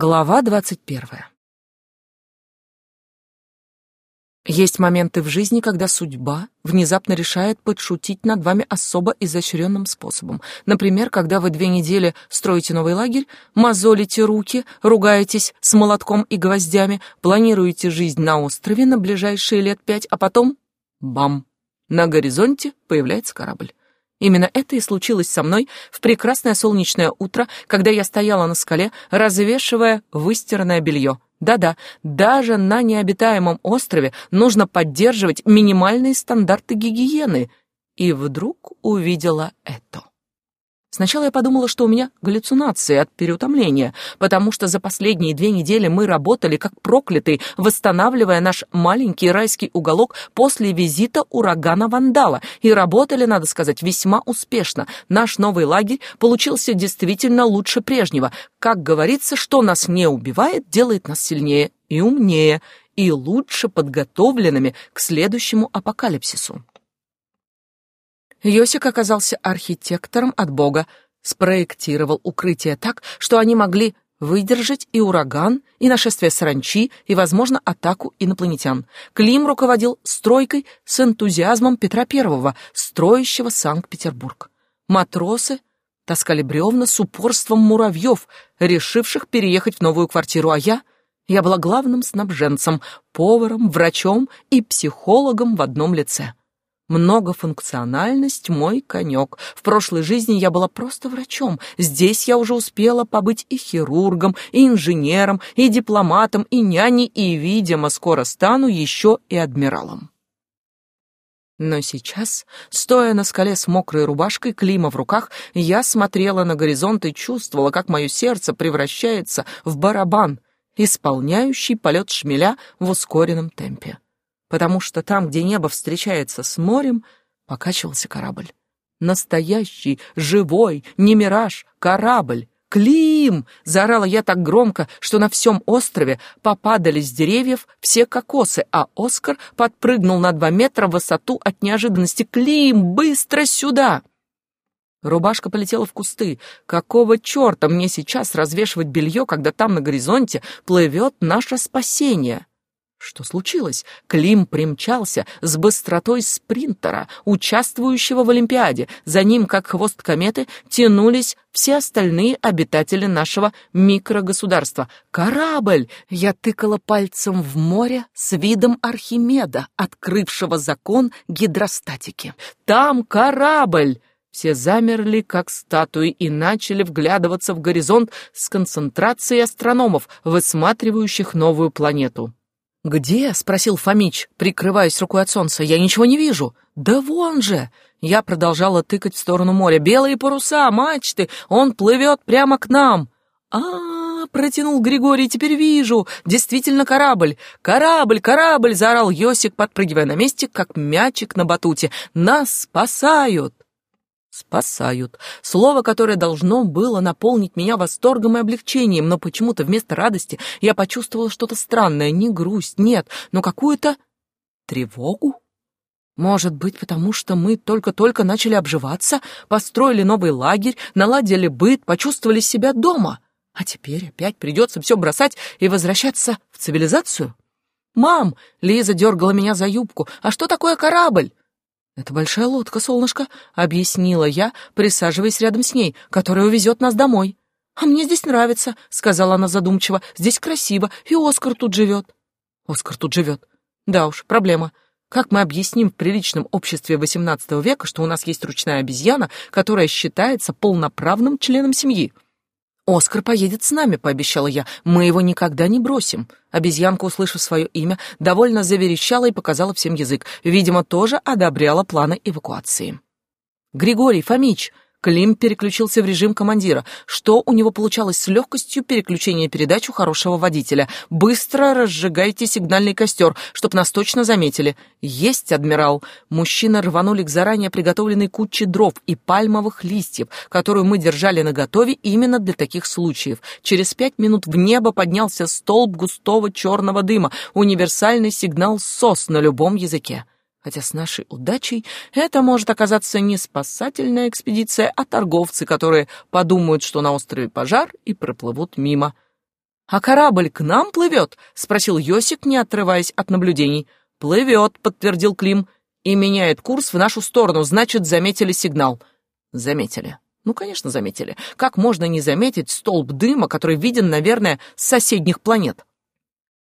Глава двадцать первая. Есть моменты в жизни, когда судьба внезапно решает подшутить над вами особо изощренным способом. Например, когда вы две недели строите новый лагерь, мозолите руки, ругаетесь с молотком и гвоздями, планируете жизнь на острове на ближайшие лет пять, а потом — бам! На горизонте появляется корабль. Именно это и случилось со мной в прекрасное солнечное утро, когда я стояла на скале, развешивая выстиранное белье. Да-да, даже на необитаемом острове нужно поддерживать минимальные стандарты гигиены. И вдруг увидела это. Сначала я подумала, что у меня галлюцинации от переутомления, потому что за последние две недели мы работали как проклятые, восстанавливая наш маленький райский уголок после визита урагана Вандала. И работали, надо сказать, весьма успешно. Наш новый лагерь получился действительно лучше прежнего. Как говорится, что нас не убивает, делает нас сильнее и умнее, и лучше подготовленными к следующему апокалипсису. Йосик оказался архитектором от Бога, спроектировал укрытия так, что они могли выдержать и ураган, и нашествие саранчи, и, возможно, атаку инопланетян. Клим руководил стройкой с энтузиазмом Петра Первого, строящего Санкт-Петербург. Матросы таскали бревна с упорством муравьев, решивших переехать в новую квартиру, а я... Я была главным снабженцем, поваром, врачом и психологом в одном лице. Многофункциональность — мой конек. В прошлой жизни я была просто врачом. Здесь я уже успела побыть и хирургом, и инженером, и дипломатом, и няней, и, видимо, скоро стану еще и адмиралом. Но сейчас, стоя на скале с мокрой рубашкой, клима в руках, я смотрела на горизонт и чувствовала, как мое сердце превращается в барабан, исполняющий полет шмеля в ускоренном темпе потому что там, где небо встречается с морем, покачивался корабль. Настоящий, живой, не мираж, корабль. «Клим!» — заорала я так громко, что на всем острове попадали с деревьев все кокосы, а Оскар подпрыгнул на два метра в высоту от неожиданности. «Клим, быстро сюда!» Рубашка полетела в кусты. Какого черта мне сейчас развешивать белье, когда там на горизонте плывет наше спасение? Что случилось? Клим примчался с быстротой спринтера, участвующего в Олимпиаде. За ним, как хвост кометы, тянулись все остальные обитатели нашего микрогосударства. «Корабль!» Я тыкала пальцем в море с видом Архимеда, открывшего закон гидростатики. «Там корабль!» Все замерли, как статуи, и начали вглядываться в горизонт с концентрацией астрономов, высматривающих новую планету. «Где?» — спросил Фомич, прикрываясь рукой от солнца. «Я ничего не вижу». «Да вон же!» Я продолжала тыкать в сторону моря. «Белые паруса, мачты! Он плывет прямо к нам!» а, протянул Григорий, теперь вижу. Действительно корабль. Корабль, корабль, заорал Йосик, подпрыгивая на месте, как мячик на батуте. Нас спасают спасают. Слово, которое должно было наполнить меня восторгом и облегчением, но почему-то вместо радости я почувствовала что-то странное, не грусть, нет, но какую-то тревогу. Может быть, потому что мы только-только начали обживаться, построили новый лагерь, наладили быт, почувствовали себя дома. А теперь опять придется все бросать и возвращаться в цивилизацию? «Мам!» — Лиза дергала меня за юбку. «А что такое корабль?» «Это большая лодка, солнышко», — объяснила я, присаживаясь рядом с ней, которая увезет нас домой. «А мне здесь нравится», — сказала она задумчиво. «Здесь красиво, и Оскар тут живет». «Оскар тут живет. Да уж, проблема. Как мы объясним в приличном обществе XVIII века, что у нас есть ручная обезьяна, которая считается полноправным членом семьи?» «Оскар поедет с нами», — пообещала я. «Мы его никогда не бросим». Обезьянка, услышав свое имя, довольно заверещала и показала всем язык. Видимо, тоже одобряла планы эвакуации. «Григорий Фомич!» Клим переключился в режим командира. Что у него получалось с легкостью переключения передач у хорошего водителя? «Быстро разжигайте сигнальный костер, чтоб нас точно заметили». «Есть, адмирал!» Мужчины рванули к заранее приготовленной куче дров и пальмовых листьев, которую мы держали наготове именно для таких случаев. Через пять минут в небо поднялся столб густого черного дыма, универсальный сигнал СОС на любом языке. Хотя с нашей удачей это может оказаться не спасательная экспедиция, а торговцы, которые подумают, что на острове пожар, и проплывут мимо. «А корабль к нам плывет?» — спросил Йосик, не отрываясь от наблюдений. «Плывет», — подтвердил Клим, — «и меняет курс в нашу сторону, значит, заметили сигнал». «Заметили». Ну, конечно, заметили. Как можно не заметить столб дыма, который виден, наверное, с соседних планет?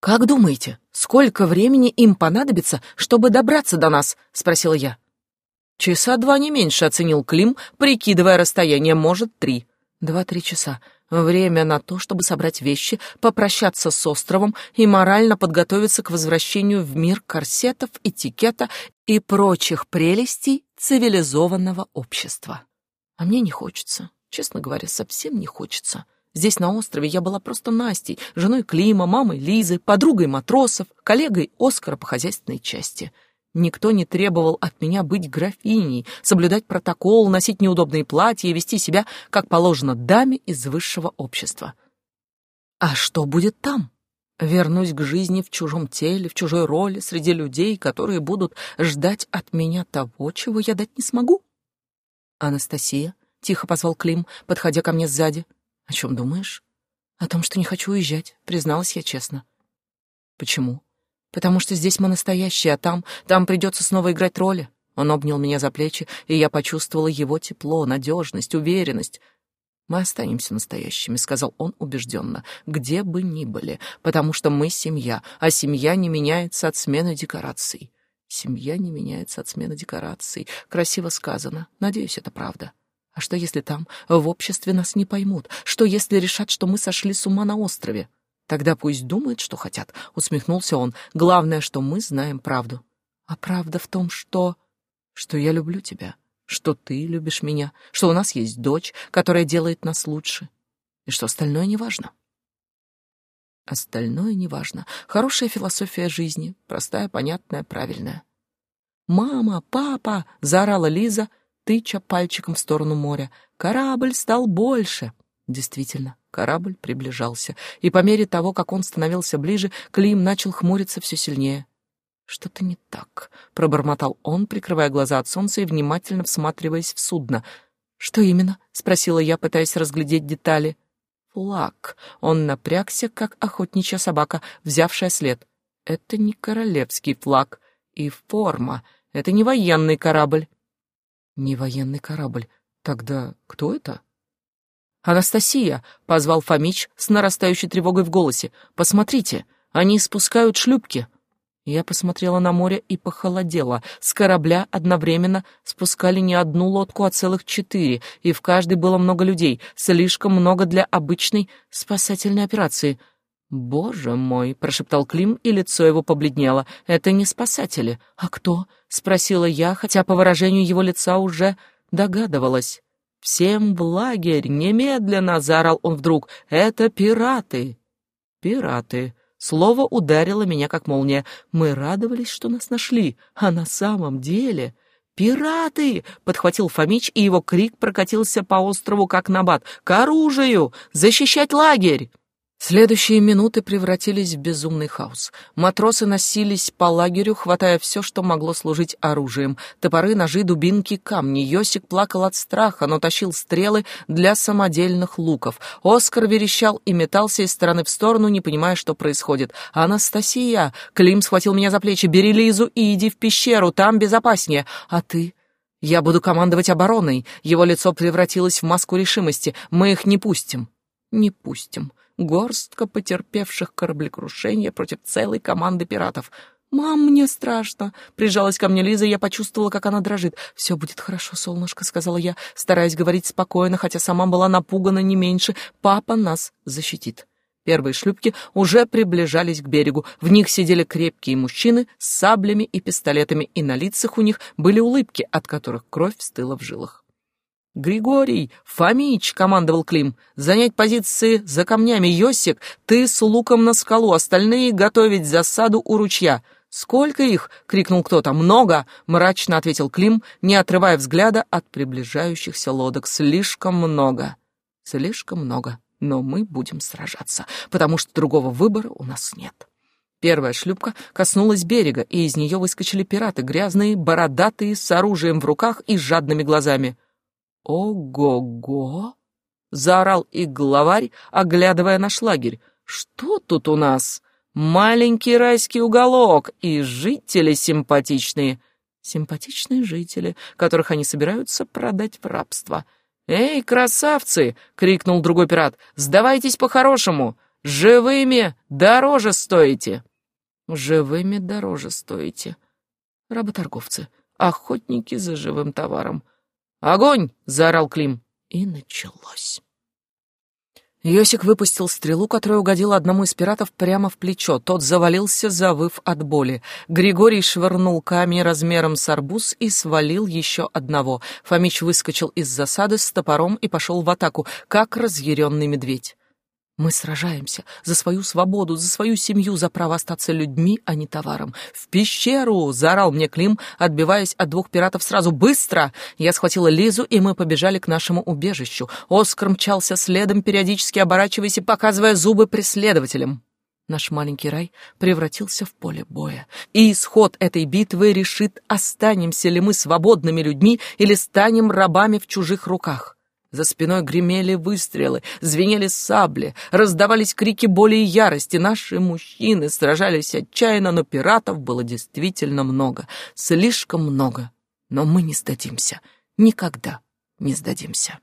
«Как думаете, сколько времени им понадобится, чтобы добраться до нас?» — спросила я. «Часа два не меньше», — оценил Клим, прикидывая расстояние, может, три. «Два-три часа. Время на то, чтобы собрать вещи, попрощаться с островом и морально подготовиться к возвращению в мир корсетов, этикета и прочих прелестей цивилизованного общества. А мне не хочется, честно говоря, совсем не хочется. Здесь, на острове, я была просто Настей, женой Клима, мамой Лизы, подругой матросов, коллегой Оскара по хозяйственной части — Никто не требовал от меня быть графиней, соблюдать протокол, носить неудобные платья и вести себя, как положено, даме из высшего общества. А что будет там? Вернусь к жизни в чужом теле, в чужой роли, среди людей, которые будут ждать от меня того, чего я дать не смогу? Анастасия, — тихо позвал Клим, подходя ко мне сзади. О чем думаешь? О том, что не хочу уезжать, призналась я честно. Почему? потому что здесь мы настоящие, а там, там придется снова играть роли. Он обнял меня за плечи, и я почувствовала его тепло, надежность, уверенность. «Мы останемся настоящими», — сказал он убежденно, — «где бы ни были, потому что мы семья, а семья не меняется от смены декораций». «Семья не меняется от смены декораций». Красиво сказано. Надеюсь, это правда. А что, если там, в обществе, нас не поймут? Что, если решат, что мы сошли с ума на острове? Тогда пусть думают, что хотят, усмехнулся он. Главное, что мы знаем правду. А правда в том, что что я люблю тебя, что ты любишь меня, что у нас есть дочь, которая делает нас лучше, и что остальное неважно. Остальное неважно. Хорошая философия жизни, простая, понятная, правильная. «Мама, папа!» — заорала Лиза, тыча пальчиком в сторону моря. «Корабль стал больше!» Действительно, корабль приближался, и по мере того, как он становился ближе, Клим начал хмуриться все сильнее. «Что-то не так», — пробормотал он, прикрывая глаза от солнца и внимательно всматриваясь в судно. «Что именно?» — спросила я, пытаясь разглядеть детали. «Флаг». Он напрягся, как охотничья собака, взявшая след. «Это не королевский флаг. И форма. Это не военный корабль». «Не военный корабль. Тогда кто это?» «Анастасия!» — позвал Фомич с нарастающей тревогой в голосе. «Посмотрите, они спускают шлюпки!» Я посмотрела на море и похолодела. С корабля одновременно спускали не одну лодку, а целых четыре, и в каждой было много людей, слишком много для обычной спасательной операции. «Боже мой!» — прошептал Клим, и лицо его побледнело. «Это не спасатели. А кто?» — спросила я, хотя по выражению его лица уже догадывалась. «Всем в лагерь! Немедленно!» — заорал он вдруг. «Это пираты!» «Пираты!» Слово ударило меня, как молния. Мы радовались, что нас нашли, а на самом деле... «Пираты!» — подхватил Фомич, и его крик прокатился по острову, как набат. «К оружию! Защищать лагерь!» Следующие минуты превратились в безумный хаос. Матросы носились по лагерю, хватая все, что могло служить оружием. Топоры, ножи, дубинки, камни. Йосик плакал от страха, но тащил стрелы для самодельных луков. Оскар верещал и метался из стороны в сторону, не понимая, что происходит. «Анастасия!» Клим схватил меня за плечи. «Бери Лизу и иди в пещеру, там безопаснее. А ты?» «Я буду командовать обороной». Его лицо превратилось в маску решимости. «Мы их не пустим». «Не пустим» горстка потерпевших кораблекрушение против целой команды пиратов. «Мам, мне страшно!» Прижалась ко мне Лиза, и я почувствовала, как она дрожит. «Все будет хорошо, солнышко», — сказала я, стараясь говорить спокойно, хотя сама была напугана не меньше. «Папа нас защитит». Первые шлюпки уже приближались к берегу. В них сидели крепкие мужчины с саблями и пистолетами, и на лицах у них были улыбки, от которых кровь стыла в жилах. «Григорий! Фомич!» — командовал Клим. «Занять позиции за камнями. Йосик, ты с луком на скалу, остальные готовить засаду у ручья». «Сколько их?» — крикнул кто-то. «Много!» — мрачно ответил Клим, не отрывая взгляда от приближающихся лодок. «Слишком много. Слишком много. Но мы будем сражаться, потому что другого выбора у нас нет». Первая шлюпка коснулась берега, и из нее выскочили пираты, грязные, бородатые, с оружием в руках и жадными глазами. «Ого-го!» — заорал и главарь, оглядывая наш лагерь. Что тут у нас? Маленький райский уголок и жители симпатичные. Симпатичные жители, которых они собираются продать в рабство. «Эй, красавцы!» — крикнул другой пират. «Сдавайтесь по-хорошему! Живыми дороже стоите!» «Живыми дороже стоите!» Работорговцы, охотники за живым товаром. «Огонь!» — заорал Клим. И началось. Йосик выпустил стрелу, которая угодила одному из пиратов прямо в плечо. Тот завалился, завыв от боли. Григорий швырнул камень размером с арбуз и свалил еще одного. Фомич выскочил из засады с топором и пошел в атаку, как разъяренный медведь. Мы сражаемся за свою свободу, за свою семью, за право остаться людьми, а не товаром. «В пещеру!» — заорал мне Клим, отбиваясь от двух пиратов сразу. «Быстро!» Я схватила Лизу, и мы побежали к нашему убежищу. Оскар мчался следом, периодически оборачиваясь и показывая зубы преследователям. Наш маленький рай превратился в поле боя. И исход этой битвы решит, останемся ли мы свободными людьми или станем рабами в чужих руках. За спиной гремели выстрелы, звенели сабли, раздавались крики боли и ярости. Наши мужчины сражались отчаянно, но пиратов было действительно много, слишком много. Но мы не сдадимся, никогда не сдадимся.